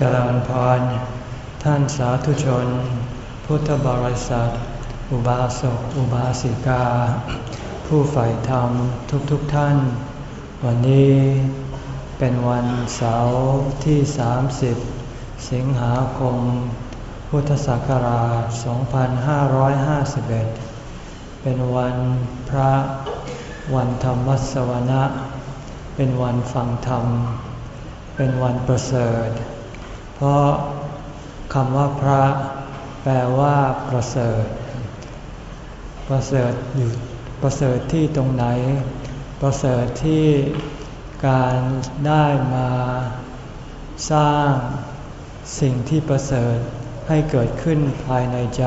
จริญพร ท่านสาธุชน พุทธบริษัท อุบาสก อุบาสิกา ผู้ใฝ่ธรรมทุกๆทท่าน วันนี้เป็นวันเสาร์ที่ 30 สิงหาคม พุทธศักราช 2551 เป็นวันพระวันธรรมสวนะ เป็นวันฟังธรรม เป็นวันประเสริฐ เพราะคำว่าพระ แปลว่าประเสริฐ ประเสริฐอยู่ประเสริฐที่ตรงไหน ประเสริฐที่การได้มาสร้างสิ่งที่ประเสริฐให้เกิดขึ้นภายในใจ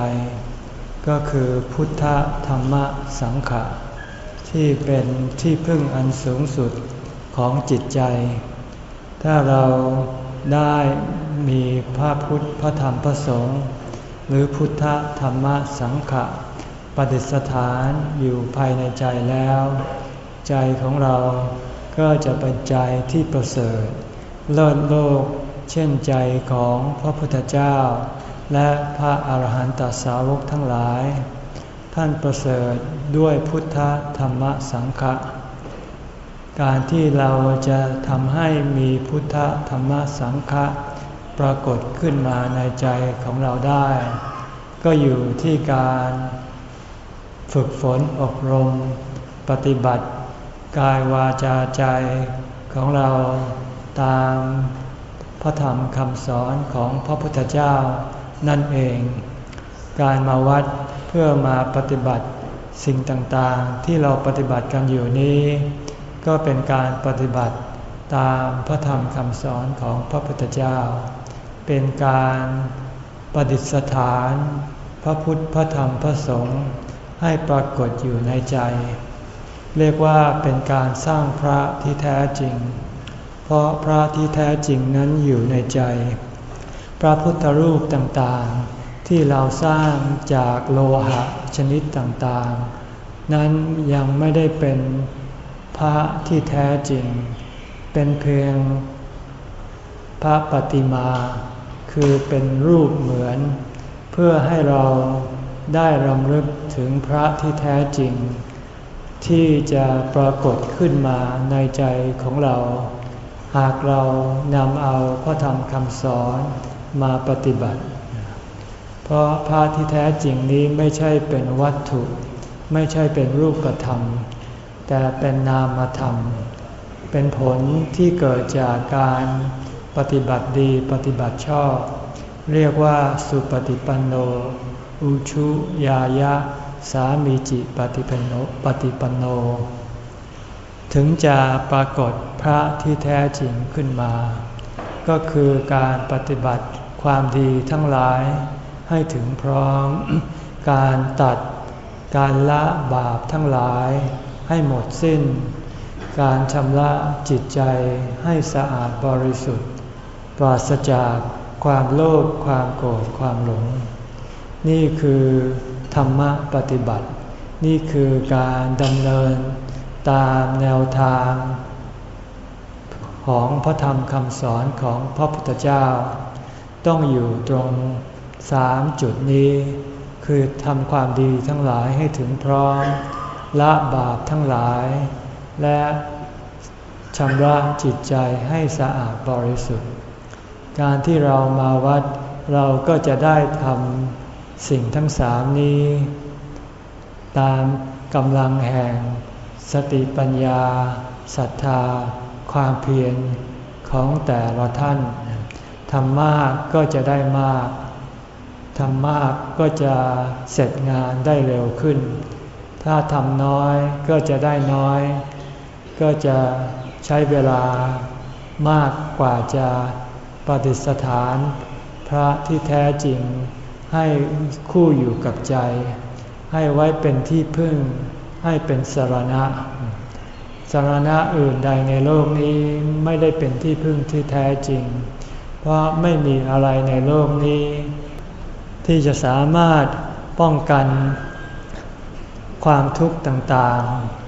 ก็คือพุทธธรรมสังขะที่เป็นที่พึ่งอันสูงสุดของจิตใจ ถ้าเรา ได้มีพระพุทธพระธรรมพระสงฆ์หรือพุทธธรรมสังฆะปฏิสถานอยู่ภายในใจแล้ว ใจของเราก็จะเป็นใจที่ประเสริฐ เลิศโลก เช่นใจของพระพุทธเจ้า และพระอาหารหันตสาวกทั้งหลาย ท่านประเสริฐด้วยพุทธธรรมสังฆะ การที่เราจะทำให้มีพุทธธรรมสังฆะปรากฏขึ้นมาในใจของเราได้ ก็อยู่ที่การฝึกฝนอบรม ปฏิบัติ กายวาจาใจของเราตามพระธรรมคำสอนของพระพุทธเจ้านั่นเอง การมาวัดเพื่อมาปฏิบัติสิ่งต่างๆ ที่เราปฏิบัติกันอยู่นี้ ก็เป็นการปฏิบัติตามพระธรรมคำสอนของพระพุทธเจ้า เป็นการประดิษฐาน พระพุทธพระธรรมพระสงฆ์ให้ปรากฏอยู่ในใจ เรียกว่าเป็นการสร้างพระที่แท้จริง เพราะพระที่แท้จริงนั้นอยู่ในใจ พระพุทธรูปต่างๆ ที่เราสร้างจากโลหะชนิดต่างๆ นั้นยังไม่ได้เป็น พระที่แท้จริง เป็นเพียงพระปฏิมา คือเป็นรูปเหมือน เพื่อให้เราได้รำลึกถึงพระที่แท้จริง ที่จะปรากฏขึ้นมาในใจของเรา หากเรานำเอาพระธรรมคำสอนมาปฏิบัติ เพราะพระที่แท้จริงนี้ไม่ใช่เป็นวัตถุ ไม่ใช่เป็นรูปธรรม แต่เป็นนามธรรม เป็นผลที่เกิดจากการปฏิบัติดีปฏิบัติชอบ เรียกว่าสุปฏิปันโน อุชุยายะ สามีจิปฏิปันโนปฏิปันโน ถึงจะปรากฏพระที่แท้จริงขึ้นมา ก็คือการปฏิบัติความดีทั้งหลายให้ถึงพร้อม การตัดการละบาปทั้งหลาย ให้หมดสิ้น การชำระจิตใจให้สะอาดบริสุทธิ์ ปราศจากความโลภความโกรธความหลง นี่คือธรรมะปฏิบัติ นี่คือการดำเนินตามแนวทาง ของพระธรรมคำสอนของพระพุทธเจ้า ต้องอยู่ตรงสามจุดนี้ คือทำความดีทั้งหลายให้ถึงพร้อม ละบาปทั้งหลาย และชำระจิตใจให้สะอาดบริสุทธิ์ การที่เรามาวัด เราก็จะได้ทำสิ่งทั้งสามนี้ ตามกำลังแห่ง สติปัญญาศรัทธา ความเพียรของแต่ละท่านทำมากก็จะได้มากทำมากก็จะเสร็จงานได้เร็วขึ้น ถ้าทำน้อยก็จะได้น้อย ก็จะใช้เวลามากกว่าจะปฏิสถาน พระที่แท้จริงให้คู่อยู่กับใจ ให้ไว้เป็นที่พึ่ง ให้เป็นสรณะ สรณะอื่นใดในโลกนี้ไม่ได้เป็นที่พึ่งที่แท้จริง เพราะไม่มีอะไรในโลกนี้ ที่จะสามารถป้องกัน ความทุกข์ต่าง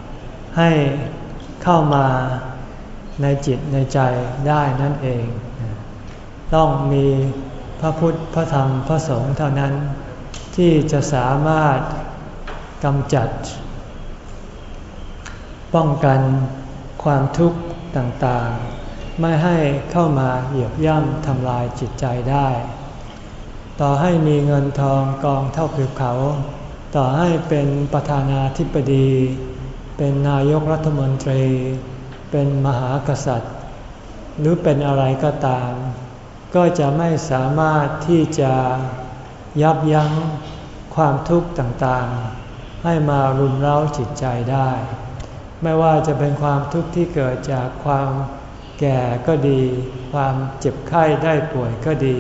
ๆ ให้เข้ามาในจิตในใจได้นั่นเอง ต้องมีพระพุทธพระธรรมพระสงฆ์เท่านั้น ที่จะสามารถกำจัด ป้องกันความทุกข์ต่างๆ ไม่ให้เข้ามาเหยียบย่ำทำลายจิตใจได้ ต่อให้มีเงินทองกองเท่าผิวเขา ต่อให้เป็นประธานาธิบดี เป็นนายกรัฐมนตรี เป็นมหากษัตริย์ หรือเป็นอะไรก็ตาม ก็จะไม่สามารถที่จะยับยั้งความทุกข์ต่างๆ ให้มารุมเร้าจิตใจได้ ไม่ว่าจะเป็นความทุกข์ที่เกิดจากความแก่ก็ดี ความเจ็บไข้ได้ป่วยก็ดี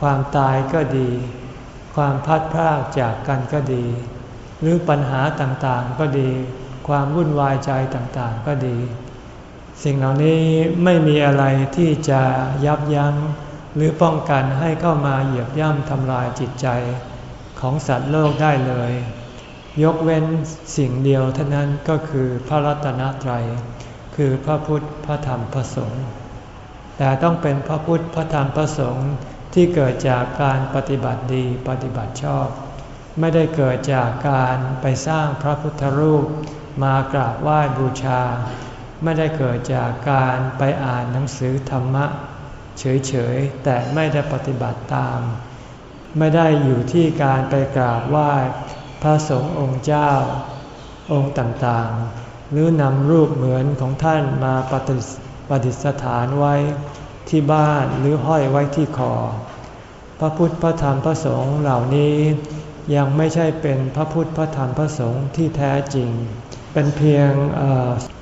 ความตายก็ดี ความพัดพรากจากกันก็ดี หรือปัญหาต่างๆก็ดี ความวุ่นวายใจต่างๆก็ดี สิ่งเหล่านี้ไม่มีอะไรที่จะยับยั้งหรือป้องกันให้เข้ามาเหยียบย่ำทำลายจิตใจของสัตว์โลกได้เลย ยกเว้นสิ่งเดียวเท่านั้นก็คือพระรัตนตรัย คือพระพุทธพระธรรมพระสงฆ์แต่ต้องเป็นพระพุทธพระธรรมพระสงฆ์ ที่เกิดจากการปฏิบัติดีปฏิบัติชอบ ไม่ได้เกิดจากการไปสร้างพระพุทธรูป มากราบไหว้บูชา ไม่ได้เกิดจากการไปอ่านหนังสือธรรมะ เฉยๆ แต่ไม่ได้ปฏิบัติตาม ไม่ได้อยู่ที่การไปกราบไหว้พระสงฆ์องค์เจ้า องค์ต่างๆ หรือนำรูปเหมือนของท่านมาปฏิปฏิสถานไว้ ที่บ้านหรือห้อยไว้ที่คอ พระพุทธพระธรรมพระสงฆ์เหล่านี้ยังไม่ใช่เป็นพระพุทธพระธรรมพระสงฆ์ที่แท้จริง เป็นเพียง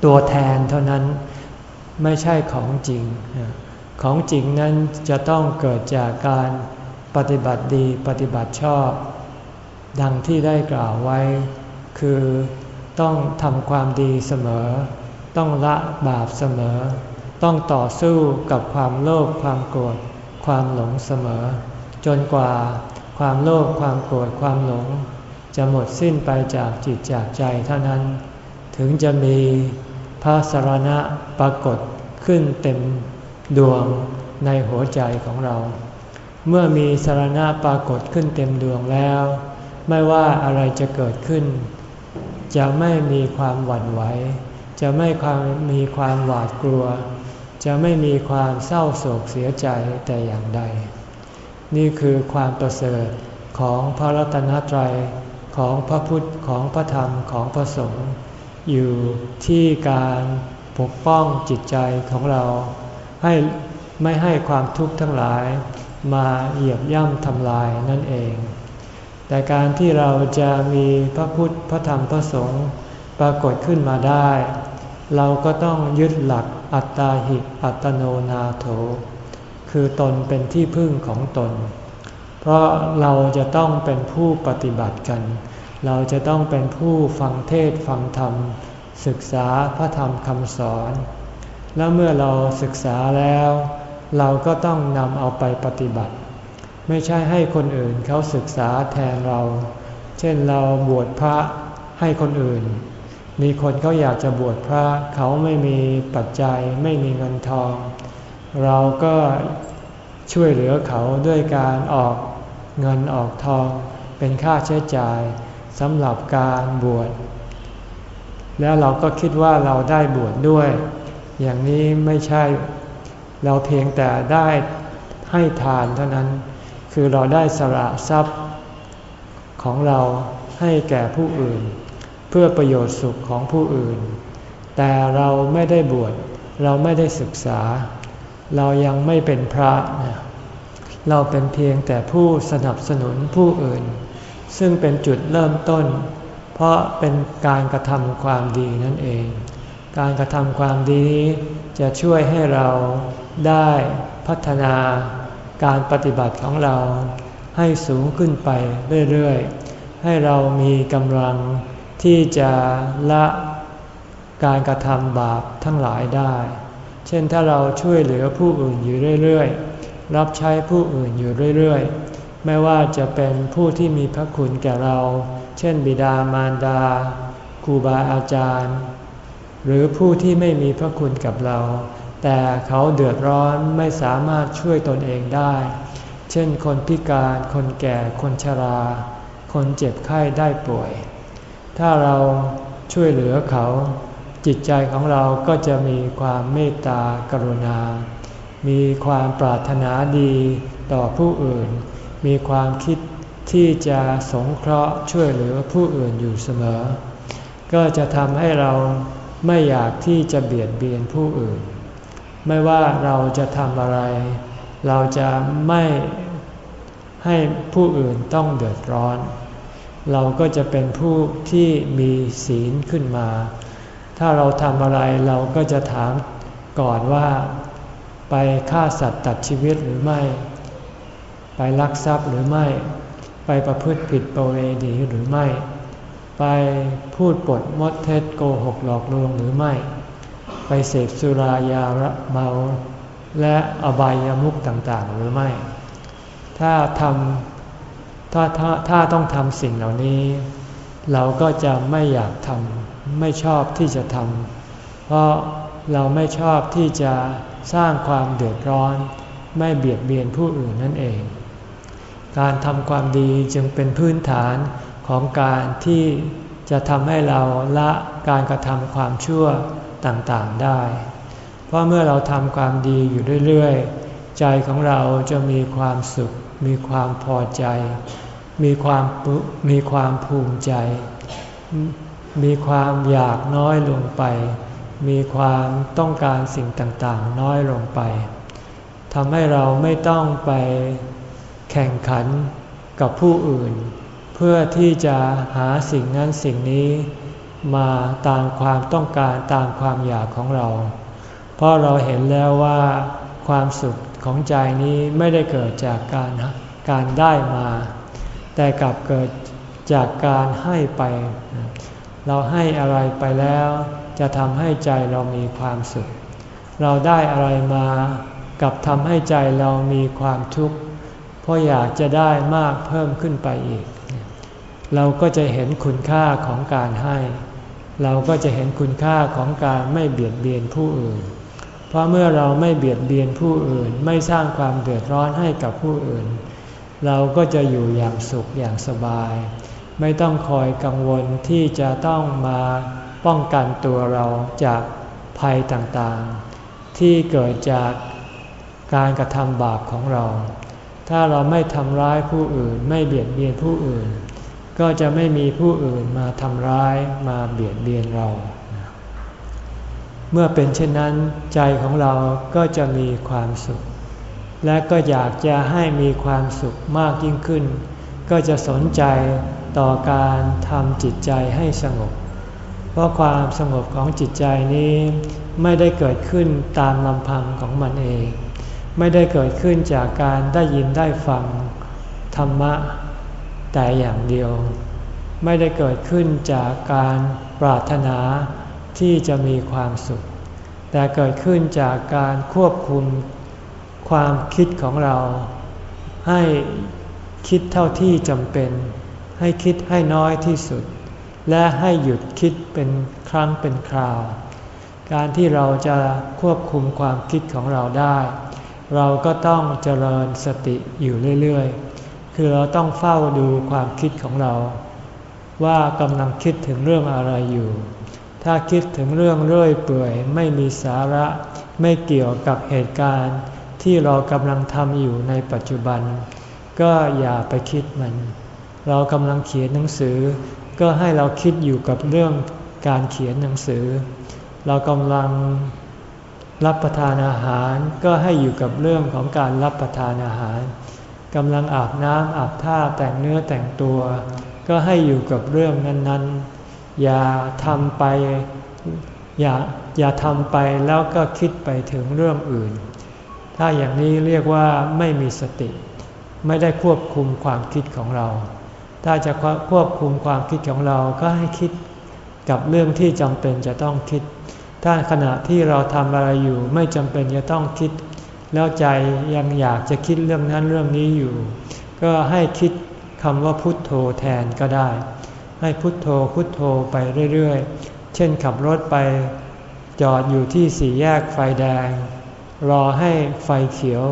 ตัวแทนเท่านั้นไม่ใช่ของจริง ของจริงนั้นจะต้องเกิดจากการปฏิบัติดีปฏิบัติชอบ ดังที่ได้กล่าวไว้ คือต้องทำความดีเสมอ ต้องละบาปเสมอ ต้องต่อสู้กับความโลภความโกรธความหลงเสมอ จนกว่าความโลภความโกรธความหลง จะหมดสิ้นไปจากจิตจากใจเท่านั้น ถึงจะมีพระสรณะปรากฏขึ้นเต็มดวงในหัวใจของเรา เมื่อมีสารณะปรากฏขึ้นเต็มดวงแล้ว ไม่ว่าอะไรจะเกิดขึ้น จะไม่มีความหวั่นไหว จะไม่ความมีความหวาดกลัว จะไม่มีความเศร้าโศกเสียใจแต่อย่างใด นี่คือความประเสริฐของพระรัตนตรัยของพระพุทธของพระธรรมของพระสงฆ์อยู่ที่การปกป้องจิตใจของเราให้ไม่ให้ความทุกข์ทั้งหลายมาเหยียบย่ำทำลายนั่นเอง แต่การที่เราจะมีพระพุทธพระธรรมพระสงฆ์ปรากฏขึ้นมาได้ เราก็ต้องยึดหลักอัตตาหิอัตโนนาโถ คือตนเป็นที่พึ่งของตน เพราะเราจะต้องเป็นผู้ปฏิบัติกัน เราจะต้องเป็นผู้ฟังเทศฟังธรรม ศึกษาพระธรรมคำสอน แล้วเมื่อเราศึกษาแล้ว เราก็ต้องนำเอาไปปฏิบัติ ไม่ใช่ให้คนอื่นเขาศึกษาแทนเรา เช่นเราบวชพระให้คนอื่น มีคนเขาอยากจะบวชพระเขาไม่มีปัจจัยไม่มีเงินทอง เราก็ช่วยเหลือเขาด้วยการออกเงินออกทอง เป็นค่าใช้จ่ายสำหรับการบวชแล้วเราก็คิดว่าเราได้บวชดด้วย อย่างนี้ไม่ใช่ เราเพียงแต่ได้ให้ทานเท่านั้น คือเราได้สละทรัพย์ของเราให้แก่ผู้อื่น พื่อประโยชน์สุขของผู้อื่น แต่เราไม่ได้บวชเราไม่ได้ศึกษา เรายังไม่เป็นพระเราเป็นเพียงแต่ผู้สนับสนุนผู้อื่น ซึ่งเป็นจุดเริ่มต้น เพราะเป็นการกระทำความดีนั่นเอง การกระทำความดีนี้จะช่วยให้เราได้พัฒนาการปฏิบัติของเราให้สูงขึ้นไปเรื่อยๆ ให้เรามีกำลัง ที่จะละการกระทำบาปทั้งหลายได้ เช่นถ้าเราช่วยเหลือผู้อื่นอยู่เรื่อยๆ รับใช้ผู้อื่นอยู่เรื่อยๆ ไม่ว่าจะเป็นผู้ที่มีพระคุณแก่เรา เช่น บิดามารดาครูบาอาจารย์ หรือผู้ที่ไม่มีพระคุณกับเรา แต่เขาเดือดร้อนไม่สามารถช่วยตนเองได้ เช่นคนพิการ คนแก่ คนชรา คนเจ็บไข้ได้ป่วย ถ้าเราช่วยเหลือเขา จิตใจของเราก็จะมีความเมตตากรุณา มีความปรารถนาดีต่อผู้อื่น มีความคิดที่จะสงเคราะห์ช่วยเหลือผู้อื่นอยู่เสมอ ก็จะทำให้เราไม่อยากที่จะเบียดเบียนผู้อื่น ไม่ว่าเราจะทำอะไร เราจะไม่ให้ผู้อื่นต้องเดือดร้อน เราก็จะเป็นผู้ที่มีศีลขึ้นมา ถ้าเราทำอะไรเราก็จะถามก่อนว่า ไปฆ่าสัตว์ตัดชีวิตหรือไม่ ไปลักทรัพย์หรือไม่ ไปประพฤติผิดประเวณีหรือไม่ ไปพูดปดมดเท็จโกหกหลอกลวงหรือไม่ ไปเสพสุรายาระเมา และอบายามุขต่างๆ หรือไม่ ถ้าทำ ถ้าถ้าถ้าต้องทำสิ่งเหล่านี้ เราก็จะไม่อยากทำไม่ชอบที่จะทำเพราะเราไม่ชอบที่จะสร้างความเดือดร้อน ไม่เบียดเบียนผู้อื่นนั่นเอง การทำความดีจึงเป็นพื้นฐานของการที่จะทำให้เราละการกระทำความชั่วต่างๆได้ เพราะเมื่อเราทำความดีอยู่เรื่อยๆ ใจของเราจะมีความสุข มีความพอใจ มีความมีความภูมิใจ มีความอยากน้อยลงไป มีความต้องการสิ่งต่างๆ น้อยลงไปทำให้เราไม่ต้องไปแข่งขันกับผู้อื่น เพื่อที่จะหาสิ่งนั้นสิ่งนี้มาตามความต้องการตามความอยากของเรา เพราะเราเห็นแล้วว่าความสุขของใจนี้ไม่ได้เกิดจากการการได้มา แต่กลับเกิดจากการให้ไป เราให้อะไรไปแล้ว จะทำให้ใจเรามีความสุข เราได้อะไรมากับทำให้ใจเรามีความทุกข์เพราะอยากจะได้มากเพิ่มขึ้นไปอีก เราก็จะเห็นคุณค่าของการให้ เราก็จะเห็นคุณค่าของการไม่เบียดเบียนผู้อื่น เพราะเมื่อเราไม่เบียดเบียนผู้อื่น ไม่สร้างความเดือดร้อนให้กับผู้อื่น เราก็จะอยู่อย่างสุขอย่างสบาย ไม่ต้องคอยกังวลที่จะต้องมาป้องกันตัวเราจากภัยต่างๆ ที่เกิดจากการกระทำบาปของเรา ถ้าเราไม่ทำร้ายผู้อื่นไม่เบียดเบียนผู้อื่น ก็จะไม่มีผู้อื่นมาทำร้ายมาเบียดเบียนเรา เมื่อเป็นเช่นนั้นใจของเราก็จะมีความสุข และก็อยากจะให้มีความสุขมากยิ่งขึ้น ก็จะสนใจต่อการทำจิตใจให้สงบ เพราะความสงบของจิตใจนี้ไม่ได้เกิดขึ้นตามลำพังของมันเอง ไม่ได้เกิดขึ้นจากการได้ยินได้ฟังธรรมะ แต่อย่างเดียว ไม่ได้เกิดขึ้นจากการปรารถนาที่จะมีความสุข แต่เกิดขึ้นจากการควบคุม ความคิดของเรา ให้คิดเท่าที่จำเป็น ให้คิดให้น้อยที่สุด และให้หยุดคิดเป็นครั้งเป็นคราว การที่เราจะควบคุมความคิดของเราได้ เราก็ต้องเจริญสติอยู่เรื่อยๆ คือเราต้องเฝ้าดูความคิดของเรา ว่ากำลังคิดถึงเรื่องอะไรอยู่ถ้าคิดถึงเรื่องเรื่อยเปื่อยไม่มีสาระไม่เกี่ยวกับเหตุการณ์ ที่เรากำลังทำอยู่ในปัจจุบัน ก็อย่าไปคิดมัน เรากำลังเขียนหนังสือ ก็ให้เราคิดอยู่กับเรื่องการเขียนหนังสือ เรากำลังรับประทานอาหาร ก็ให้อยู่กับเรื่องของการรับประทานอาหารกำลังอาบน้ำอาบท่าแต่งเนื้อแต่งตัว ก็ให้อยู่กับเรื่องนั้น ๆ อย่าทำไปอย่าอย่าทำไปแล้วก็คิดไปถึงเรื่องอื่น ถ้าอย่างนี้เรียกว่าไม่มีสติ ไม่ได้ควบคุมความคิดของเรา ถ้าจะควบคุมความคิดของเราก็ให้คิดกับเรื่องที่จำเป็นจะต้องคิด ถ้าขณะที่เราทำอะไรอยู่ไม่จำเป็นจะต้องคิด แล้วใจยังอยากจะคิดเรื่องนั้นเรื่องนี้อยู่ ก็ให้คิดคำว่าพุทโธแทนก็ได้ ให้พุทโธพุทโธไปเรื่อยๆ เช่นขับรถไป จอดอยู่ที่สี่แยกไฟแดง รอให้ไฟเขียว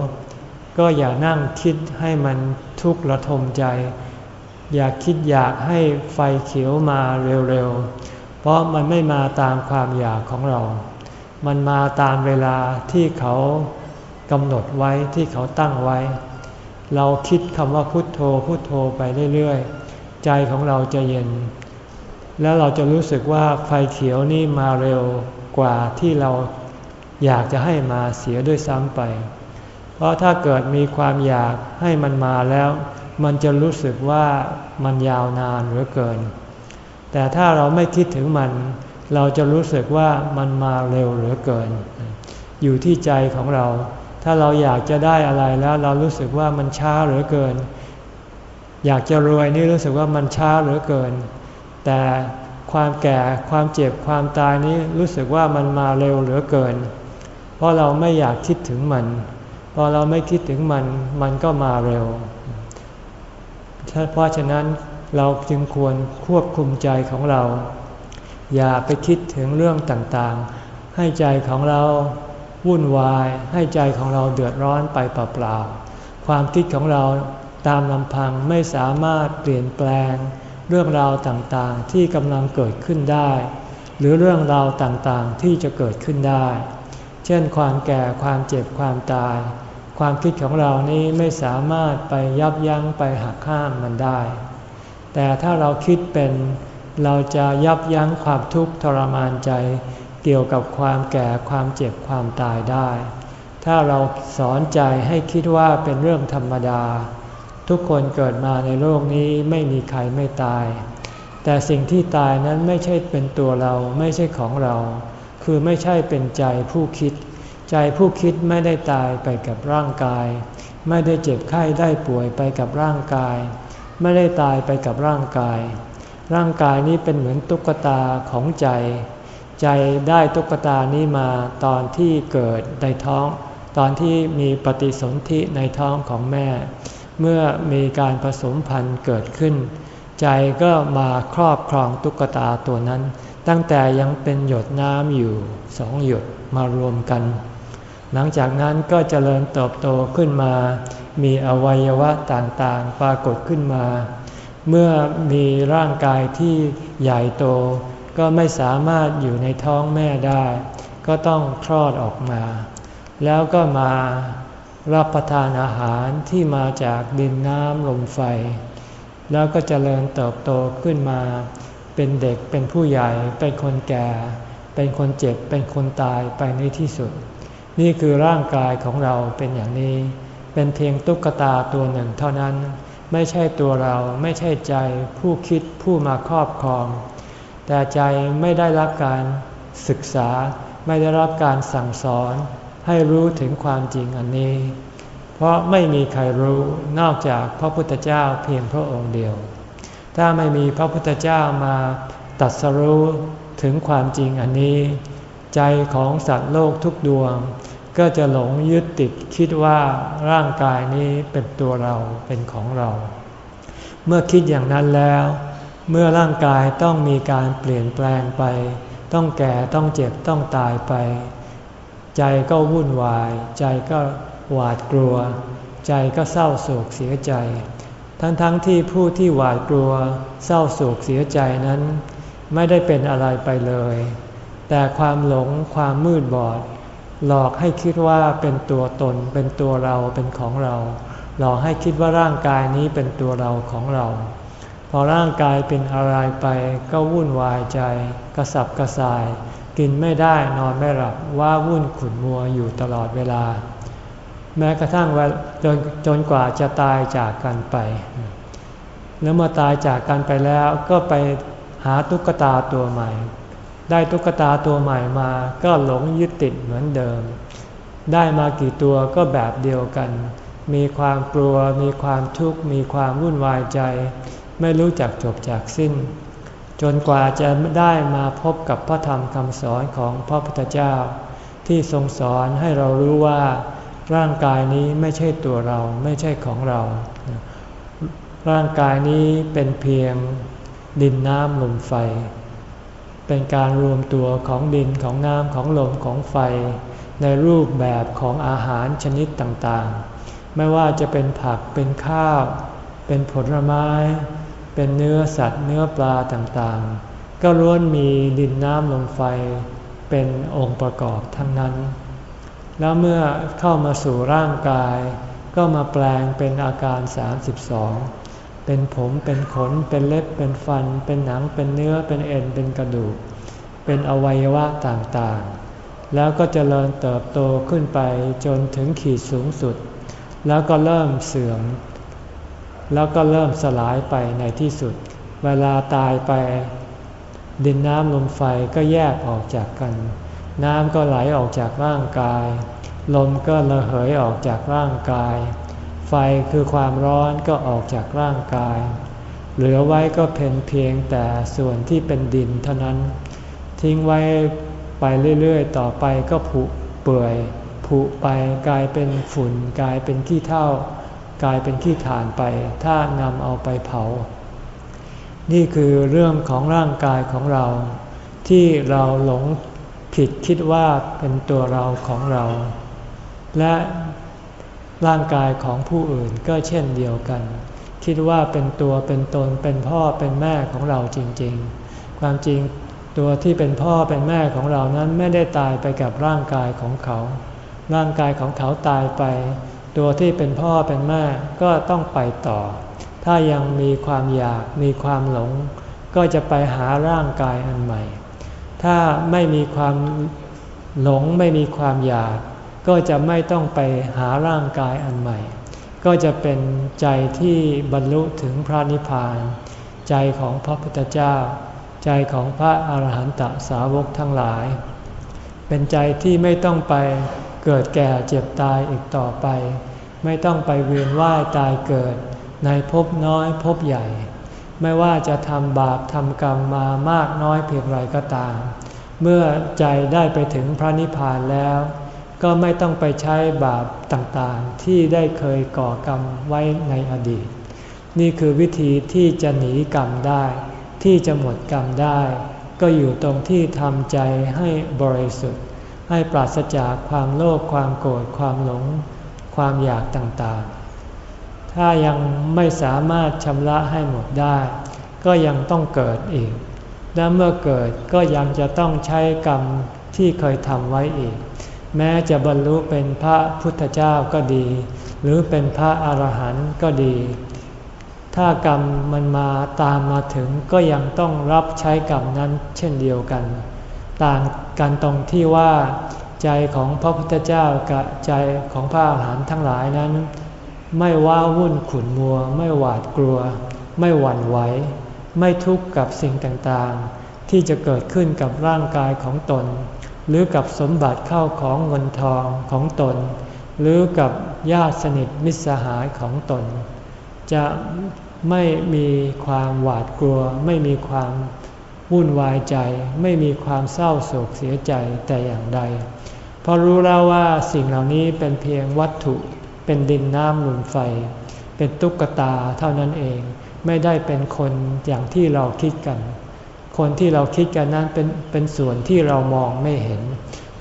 ก็อย่านั่งคิดให้มันทุกข์ระทมใจ อย่าคิดอยากให้ไฟเขียวมาเร็วๆ เพราะมันไม่มาตามความอยากของเรา มันมาตามเวลาที่เขากำหนดไว้ที่เขาตั้งไว้ เราคิดคำว่าพุทโธพุทโธไปเรื่อยๆ ใจของเราจะเย็น แล้วเราจะรู้สึกว่าไฟเขียวนี่มาเร็วกว่าที่เรา อยากจะให้มาเสียด้วยซ้ำไป เพราะถ้าเกิดมีความอยากให้มันมาแล้ว มันจะรู้สึกว่ามันยาวนานเหลือเกิน แต่ถ้าเราไม่คิดถึงมัน เราจะรู้สึกว่ามันมาเร็วเหลือเกิน อยู่ที่ใจของเรา ถ้าเราอยากจะได้อะไรแล้วเรารู้สึกว่ามันช้าเหลือเกิน อยากจะรวยนี่รู้สึกว่ามันช้าเหลือเกิน แต่ความแก่ความเจ็บความตายนี้รู้สึกว่ามันมาเร็วเหลือเกิน ราะเราไม่อยากคิดถึงมัน พอเราไม่คิดถึงมัน มันก็มาเร็ว เพราะฉะนั้นเราจึงควรควบคุมใจของเรา อย่าไปคิดถึงเรื่องต่างๆ ให้ใจของเราวุ่นวาย ให้ใจของเราเดือดร้อนไปเปล่าๆ ความคิดของเราตามลำพังไม่สามารถเปลี่ยนแปลง เรื่องราวต่างๆที่กำลังเกิดขึ้นได้ หรือเรื่องราวต่างๆที่จะเกิดขึ้นได้ เช่นความแก่ความเจ็บความตาย ความคิดของเรานี้ไม่สามารถไปยับยั้งไปหักข้ามมันได้ แต่ถ้าเราคิดเป็นเราจะยับยั้งความทุกข์ทรมานใจ เกี่ยวกับความแก่ความเจ็บความตายได้ ถ้าเราสอนใจให้คิดว่าเป็นเรื่องธรรมดา ทุกคนเกิดมาในโลกนี้ไม่มีใครไม่ตาย แต่สิ่งที่ตายนั้นไม่ใช่เป็นตัวเราไม่ใช่ของเรา คือไม่ใช่เป็นใจผู้คิด ใจผู้คิดไม่ได้ตายไปกับร่างกาย ไม่ได้เจ็บไข้ได้ป่วยไปกับร่างกาย ไม่ได้ตายไปกับร่างกาย ร่างกายนี้เป็นเหมือนตุ๊กตาของใจ ใจได้ตุ๊กตานี้มาตอนที่เกิดในท้อง ตอนที่มีปฏิสนธิในท้องของแม่ เมื่อมีการผสมพันธุ์เกิดขึ้น ใจก็มาครอบครองตุ๊กตาตัวนั้น ตั้งแต่ยังเป็นหยดน้ำอยู่สองหยดมารวมกัน หลังจากนั้นก็จเจริญเติบโตขึ้นมา มีอวัยวะต่างๆ ปรากฏขึ้นมา เมื่อมีร่างกายที่ใหญ่โต ก็ไม่สามารถอยู่ในท้องแม่ได้ ก็ต้องคลอดออกมา แล้วก็มารับประทานอาหารที่มาจากดินน้ำลมไฟ แล้วก็จเจริญเติบโตขึ้นมา เป็นเด็กเป็นผู้ใหญ่ เป็นคนแก่ เป็นคนเจ็บ เป็นคนตายไปในที่สุด นี่คือร่างกายของเราเป็นอย่างนี้ เป็นเพียงตุ๊กตาตัวหนึ่งเท่านั้น ไม่ใช่ตัวเราไม่ใช่ใจผู้คิดผู้มาครอบครอง แต่ใจไม่ได้รับการศึกษาไม่ได้รับการสั่งสอนให้รู้ถึงความจริงอันนี้ เพราะไม่มีใครรู้นอกจากพระพุทธเจ้าเพียงพระองค์เดียว ถ้าไม่มีพระพุทธเจ้ามาตัดสรู้ถึงความจริงอันนี้ ใจของสัตว์โลกทุกดวง ก็จะหลงยึดติดคิดว่าร่างกายนี้เป็นตัวเราเป็นของเรา เมื่อคิดอย่างนั้นแล้ว เมื่อร่างกายต้องมีการเปลี่ยนแปลงไป ต้องแก่ต้องเจ็บต้องตายไป ใจก็วุ่นวาย ใจก็หวาดกลัว ใจก็เศร้าโศกเสียใจ ทั้งๆทที่ผู้ที่หวาดกลัวเศร้าโศกเสียใจนั้น ไม่ได้เป็นอะไรไปเลย แต่ความหลงความมืดบอด หลอกให้คิดว่าเป็นตัวตน เป็นตัวเราเป็นของเรา หลอกให้คิดว่าร่างกายนี้เป็นตัวเราของเรา พอร่างกายเป็นอะไรไปก็วุ่นวายใจ กระสับกระส่าย กินไม่ได้นอนไม่หลับว่าวุ่นขุนมัวอยู่ตลอดเวลา แม้กระทั่งจนจนกว่าจะตายจากกันไป แล้วเมื่อตายจากกันไปแล้วก็ไปหาตุ๊กตาตัวใหม่ ได้ตุ๊กตาตัวใหม่มาก็หลงยึดติดเหมือนเดิม ได้มากี่ตัวก็แบบเดียวกัน มีความกลัว มีความทุกข์ มีความวุ่นวายใจ ไม่รู้จักจบจากสิ้น จนกว่าจะได้มาพบกับพระธรรมคำสอนของพระพุทธเจ้า ที่ทรงสอนให้เรารู้ว่า ร่างกายนี้ไม่ใช่ตัวเราไม่ใช่ของเรา ร่างกายนี้เป็นเพียงดินน้ำลมไฟ เป็นการรวมตัวของดินของน้ำของลมของไฟ ในรูปแบบของอาหารชนิดต่างๆ ไม่ว่าจะเป็นผักเป็นข้าว เป็นผลไม้ เป็นเนื้อสัตว์เนื้อปลาต่างๆ ก็ล้วนมีดินน้ำลมไฟเป็นองค์ประกอบทั้งนั้น แล้วเมื่อเข้ามาสู่ร่างกาย ก็มาแปลงเป็นอาการ 32 เป็นผมเป็นขน เป็นเล็บเป็นฟัน เป็นหนังเป็นเนื้อเป็นเอ็นเป็นกระดูก เป็นอวัยวะต่างๆ แล้วก็จเจริญเติบโตขึ้นไปจนถึงขีดสูงสุด แล้วก็เริ่มเสื่อม แล้วก็เริ่มสลายไปในที่สุด เวลาตายไป ดินน้ำลมไฟก็แยกออกจากกัน น้ำก็ไหลออกจากร่างกาย ลมก็ระเหยออกจากร่างกาย ไฟคือความร้อนก็ออกจากร่างกาย เหลือไว้ก็เพ็นเพียงแต่ส่วนที่เป็นดินเท่านั้น ทิ้งไว้ไปเรื่อยๆ ต่อไปก็ผุเปื่อยผุไปกลายเป็นฝุ่นกลายเป็นขี้เถ้ากลายเป็นขี้ถ่านไป ถ้านำเอาไปเผา นี่คือเรื่องของร่างกายของเรา ที่เราหลง ผิดคิดว่าเป็นตัวเราของเรา และร่างกายของผู้อื่นก็เช่นเดียวกัน คิดว่าเป็นตัวเป็นตนเป็นพ่อเป็นแม่ของเราจริง ๆ ความจริงตัวที่เป็นพ่อเป็นแม่ของเรานั้นไม่ได้ตายไปกับร่างกายของเขา ร่างกายของเขาตายไป ตัวที่เป็นพ่อเป็นแม่ก็ต้องไปต่อ ถ้ายังมีความอยากมีความหลง ก็จะไปหาร่างกายอันใหม่ ถ้าไม่มีความหลงไม่มีความอยาก ก็จะไม่ต้องไปหาร่างกายอันใหม่ ก็จะเป็นใจที่บรรลุถึงพระนิพพาน ใจของพระพุทธเจ้า ใจของพระอาหารหันตสาวกทั้งหลาย เป็นใจที่ไม่ต้องไปเกิดแก่เจ็บตายอีกต่อไป ไม่ต้องไปเวียนว่ายตายเกิดในภพน้อยภพใหญ่ ไม่ว่าจะทำบาปทำกรรมมามากน้อยเพียงไรก็ตาม เมื่อใจได้ไปถึงพระนิพพานแล้ว ก็ไม่ต้องไปใช้บาปต่างๆ ที่ได้เคยก่อกรรมไว้ในอดีต นี่คือวิธีที่จะหนีกรรมได้ ที่จะหมดกรรมได้ ก็อยู่ตรงที่ทำใจให้บริสุทธิ์ ให้ปราศจากความโลภความโกรธความหลง ความอยากต่างๆ ถ้ายังไม่สามารถชำระให้หมดได้ ก็ยังต้องเกิดอีก และเมื่อเกิดก็ยังจะต้องใช้กรรมที่เคยทำไว้อีก แม้จะบรรลุเป็นพระพุทธเจ้าก็ดี หรือเป็นพระอรหันต์ก็ดี ถ้ากรรมมันมาตามมาถึงก็ยังต้องรับใช้กรรมนั้นเช่นเดียวกัน ต่างกันตรงที่ว่า ใจของพระพุทธเจ้ากับใจของพระอรหันต์ทั้งหลายนั้น ไม่ว้าวุ่นขุนมัว ไม่หวาดกลัว ไม่หวั่นไหว ไม่ทุกข์กับสิ่งต่างๆ ที่จะเกิดขึ้นกับร่างกายของตน หรือกับสมบัติเข้าของเงินทองของตน หรือกับญาติสนิทมิตรสหายของตน จะไม่มีความหวาดกลัว ไม่มีความวุ่นวายใจ ไม่มีความเศร้าโศกเสียใจแต่อย่างใด เพราะรู้แล้วว่าสิ่งเหล่านี้เป็นเพียงวัตถุ เป็นดินน้ำลมไฟ เป็นตุ๊กตาเท่านั้นเอง ไม่ได้เป็นคนอย่างที่เราคิดกัน คนที่เราคิดกันนั้นเป็นเป็นส่วนที่เรามองไม่เห็น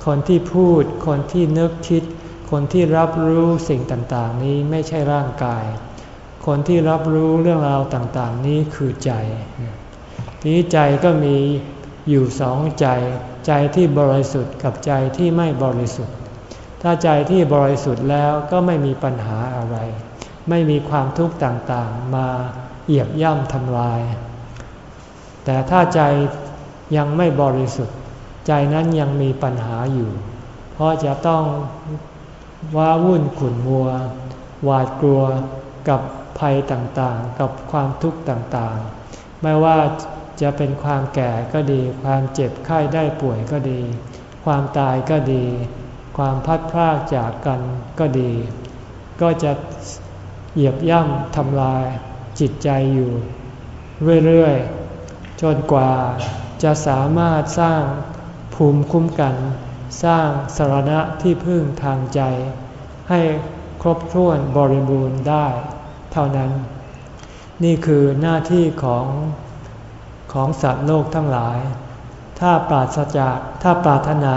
คนที่พูด คนที่นึกคิด คนที่รับรู้สิ่งต่างๆ นี้ไม่ใช่ร่างกาย คนที่รับรู้เรื่องราวต่างๆ นี้คือใจ นี้ใจก็มีอยู่สองใจ ใจที่บริสุทธิ์กับใจที่ไม่บริสุทธิ์ ถ้าใจที่บริสุทธิ์แล้วก็ไม่มีปัญหาอะไร ไม่มีความทุกข์ต่างๆ มาเหยียบย่ำทำลาย แต่ถ้าใจยังไม่บริสุทธิ์ ใจนั้นยังมีปัญหาอยู่ เพราะจะต้องว้าวุ่นขุ่นมัว หวาดกลัวกับภัยต่างๆ กับความทุกข์ต่างๆ ไม่ว่าจะเป็นความแก่ก็ดี ความเจ็บไข้ได้ป่วยก็ดี ความตายก็ดี ความพัดพรากจากกันก็ดี ก็จะเหยียบย่ำทำลายจิตใจอยู่ เรื่อยๆจนกว่าจะสามารถสร้างภูมิคุ้มกัน สร้างสารณะที่พึ่งทางใจ ให้ครบถ้วนบริบูรณ์ได้ เท่านั้น นี่คือหน้าที่ของของสัตว์โลกทั้งหลาย ถ้าปราศจากถ้าปรารถนา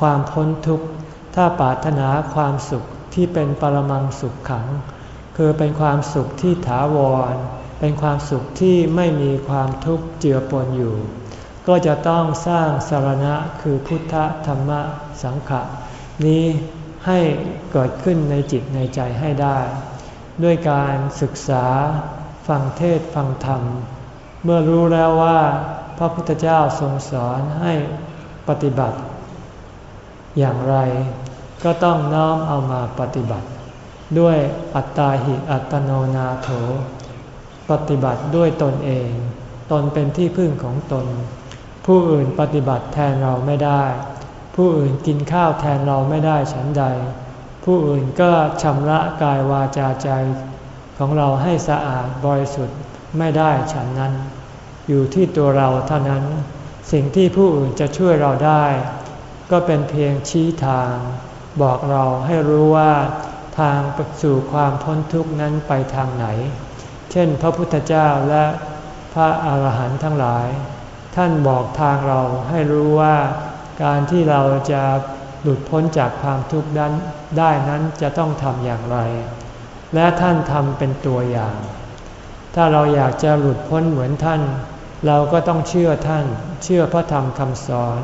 ความพ้นทุกข์ ถ้าปรารถนาความสุขที่เป็นปรมังสุขขัง คือเป็นความสุขที่ถาวร เป็นความสุขที่ไม่มีความทุกข์เจือปนอยู่ ก็จะต้องสร้างสารณะคือพุทธธรรมสังขะนี้ให้เกิดขึ้นในจิตในใจให้ได้ ด้วยการศึกษาฟังเทศฟังธรรม เมื่อรู้แล้วว่าพระพุทธเจ้าทรงสอนให้ปฏิบัติ อย่างไร ก็ต้องน้อมเอามาปฏิบัติ ด้วยอัตตาหิอัตโนนาโถ ปฏิบัติด้วยตนเอง ตนเป็นที่พึ่งของตน ผู้อื่นปฏิบัติแทนเราไม่ได้ ผู้อื่นกินข้าวแทนเราไม่ได้ฉันใด ผู้อื่นก็ชำระกายวาจาใจของเราให้สะอาดบริสุทธิ์ไม่ได้ฉันนั้น อยู่ที่ตัวเราเท่านั้น สิ่งที่ผู้อื่นจะช่วยเราได้ ก็เป็นเพียงชี้ทาง บอกเราให้รู้ว่าทางสู่ความพ้นทุกข์นั้นไปทางไหน เช่น พระพุทธเจ้าและพระอาหารหันต์ทั้งหลาย ท่านบอกทางเราให้รู้ว่าการที่เราจะหลุดพ้นจากความทุกข์นั้นได้นั้นจะต้องทำอย่างไร และท่านทำเป็นตัวอย่าง ถ้าเราอยากจะหลุดพ้นเหมือนท่าน เราก็ต้องเชื่อท่าน เชื่อพระธรรมคำสอน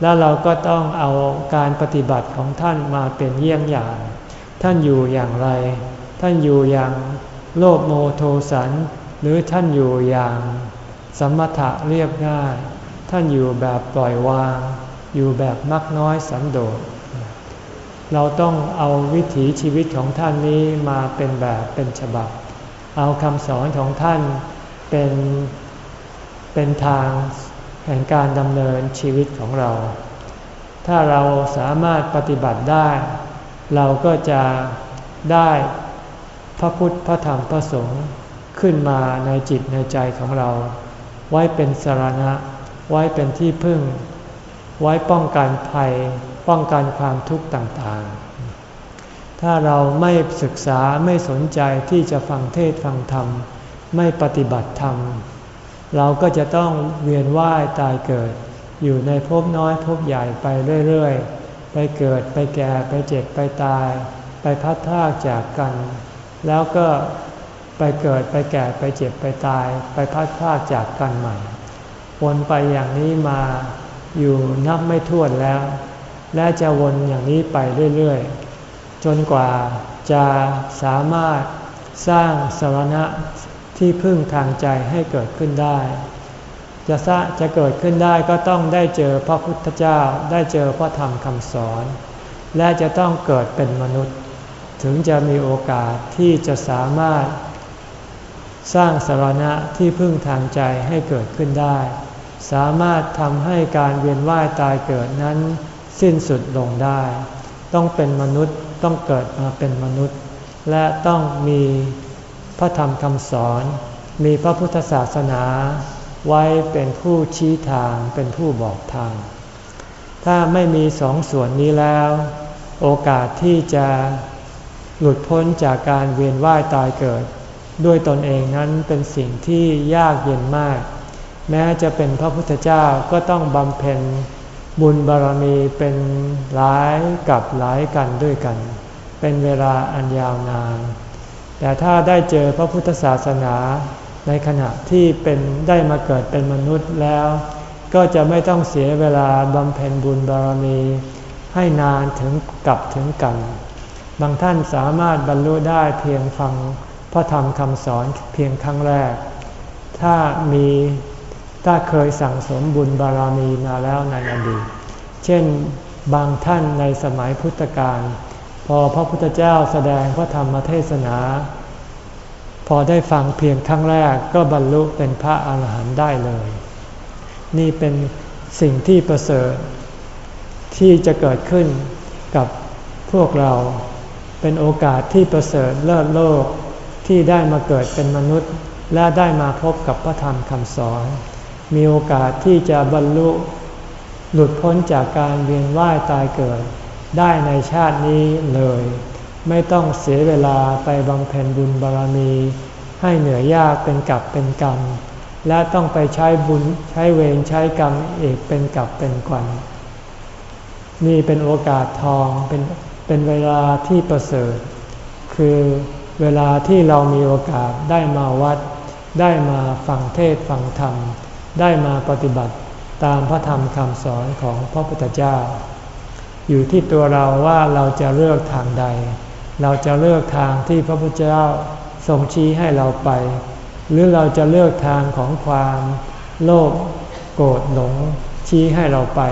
แล้วเราก็ต้องเอาการปฏิบัติของท่านมาเป็นเยี่ยงอย่าง ท่านอยู่อย่างไร ท่านอยู่อย่างโลภโมโทสัน หรือท่านอยู่อย่างสมถะเรียบง่าย ท่านอยู่แบบปล่อยวาง อยู่แบบมักน้อยสันโดษ เราต้องเอาวิถีชีวิตของท่านนี้มาเป็นแบบเป็นฉบับ เอาคำสอนของท่านเป็นเป็นทาง ห่งการดำเนินชีวิตของเรา ถ้าเราสามารถปฏิบัติได้ เราก็จะได้พระพุทธพระธรรมพระสงฆ์ขึ้นมาในจิตในใจของเรา ไว้เป็นสารณะ ไว้เป็นที่พึ่ง ไว้ป้องกันภัย ป้องกันความทุกข์ต่างๆ ถ้าเราไม่ศึกษาไม่สนใจที่จะฟังเทศฟังธรรม ไม่ปฏิบัติธรรม เราก็จะต้องเวียนว่ายตายเกิด อยู่ในภพน้อยภพใหญ่ไปเรื่อยๆ ไปเกิดไปแก่ไปเจ็บไปตาย ไปพัดพากจากกัน แล้วก็ไปเกิดไปแก่ไปเจ็บไปตาย ไปพัดพากจากกันใหม่วนไปอย่างนี้มาอยู่นับไม่ถ้วนแล้ว และจะวนอย่างนี้ไปเรื่อยๆ จนกว่าจะสามารถสร้างสารณะ ที่พึ่งทางใจให้เกิดขึ้นได้ จะสะจะเกิดขึ้นได้ก็ต้องได้เจอพระพุทธเจ้า ได้เจอพระธรรมคำสอน และจะต้องเกิดเป็นมนุษย์ ถึงจะมีโอกาสที่จะสามารถ สร้างสารณะที่พึ่งทางใจให้เกิดขึ้นได้ สามารถทำให้การเวียนว่ายตายเกิดนั้นสิ้นสุดลงได้ ต้องเป็นมนุษย์ต้องเกิดมาเป็นมนุษย์ และต้องมี พระธรรมคำสอน มีพระพุทธศาสนาไว้เป็นผู้ชี้ทางเป็นผู้บอกทาง ถ้าไม่มีสองส่วนนี้แล้ว โอกาสที่จะหลุดพ้นจากการเวียนว่ายตายเกิด ด้วยตนเองนั้นเป็นสิ่งที่ยากเย็นมาก แม้จะเป็นพระพุทธเจ้าก็ต้องบำเพ็ญบุญบารมีเป็นหลายกับหลายกันด้วยกัน เป็นเวลาอันยาวนาน แต่ถ้าได้เจอพระพุทธศาสนาในขณะที่เป็นได้มาเกิดเป็นมนุษย์แล้ว ก็จะไม่ต้องเสียเวลาบำเพ็ญบุญบารมี ให้นานถึงกับถึงกัน บางท่านสามารถบรรลุได้เพียงฟังพระธรรมคำสอนเพียงครั้งแรก ถ้ามีถ้าเคยสั่งสมบุญบารมีมาแล้วในอดีต เช่นบางท่านในสมัยพุทธกาล อพระพุทธเจ้าแสดงพระธรรมเทศนา พอได้ฟังเพียงครั้งแรกก็บรรลุเป็นพระอาหารหันต์ได้เลย นี่เป็นสิ่งที่ประเสริฐที่จะเกิดขึ้นกับพวกเราเป็นโอกาสที่ประเสริฐเลิศโลกที่ได้มาเกิดเป็นมนุษย์ และได้มาพบกับพระธรรมคำสอน มีโอกาสที่จะบรรลุหลุดพ้นจากการเวียนว่ายตายเกิด ได้ในชาตินี้เลย ไม่ต้องเสียเวลาไปบำเพ็ญบุญบารมี ให้เหนื่อยยากเป็นกับเป็นกรรม และต้องไปใช้บุญใช้เวรใช้กรรมเอกเป็นกับเป็นกวันนี่เป็นโอกาสทองเป็นเป็นเวลาที่ประเสริฐ คือเวลาที่เรามีโอกาสได้มาวัด ได้มาฟังเทศฟังธรรม ได้มาปฏิบัติตามพระธรรมคำสอนของพระพุทธเจ้า อยู่ที่ตัวเราว่าเราจะเลือกทางใด เราจะเลือกทางที่พระพุทธเจ้าทรงชี้ให้เราไป หรือเราจะเลือกทางของความโลภโกรธหลงชี้ให้เราไป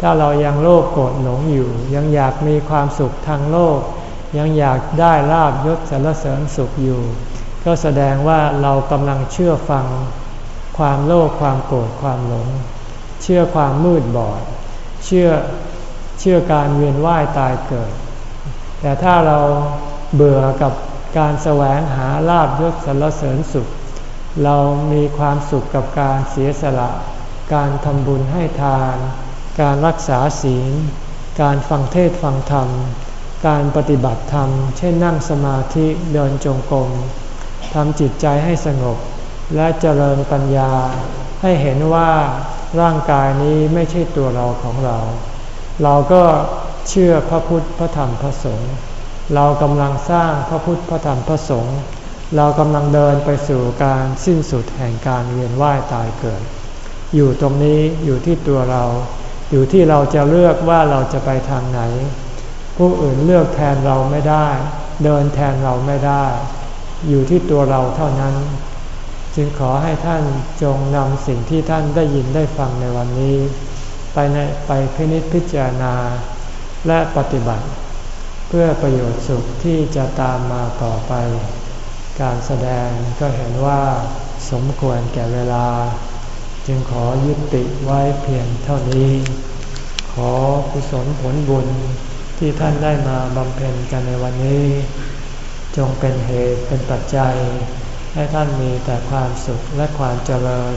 ถ้าเรายังโลภโกรธหลงอยู่ ยังอยากมีความสุขทางโลก ยังอยากได้ลาบยศสรรเสริญสุขอยู่ ก็แสดงว่าเรากำลังเชื่อฟัง ความโลภความโกรธความหลง เชื่อความมืดบอด เชื่อ เชื่อการเวียนว่ายตายเกิด แต่ถ้าเราเบื่อกับการแสวงหาลาบยศสรรเสริญสุข เรามีความสุขกับการเสียสละ การทำบุญให้ทาน การรักษาศีล การฟังเทศฟังธรรม การปฏิบัติธรรม เช่นนั่งสมาธิเดินจงกรมทำจิตใจให้สงบ และเจริญปัญญา ให้เห็นว่าร่างกายนี้ไม่ใช่ตัวเราของเรา เราก็เชื่อพระพุทธพระธรรมพระสงฆ์เรากำลังสร้างพระพุทธพระธรรมพระสงฆ์เรากำลังเดินไปสู่การสิ้นสุดแห่งการเวียนว่ายตายเกิด อยู่ตรงนี้อยู่ที่ตัวเรา อยู่ที่เราจะเลือกว่าเราจะไปทางไหน ผู้อื่นเลือกแทนเราไม่ได้ เดินแทนเราไม่ได้ อยู่ที่ตัวเราเท่านั้น จึงขอให้ท่านจงนำสิ่งที่ท่านได้ยินได้ฟังในวันนี้ ไปในไปพินิจพิจารณา และปฏิบัติ เพื่อประโยชน์สุขที่จะตามมาต่อไป การแสดงก็เห็นว่าสมควรแก่เวลา จึงขอยุติไว้เพียงเท่านี้ ขอกุศลผลบุญที่ท่านได้มาบำเพ็ญกันในวันนี้ จงเป็นเหตุเป็นปัจจัย ให้ท่านมีแต่ความสุขและความเจริญ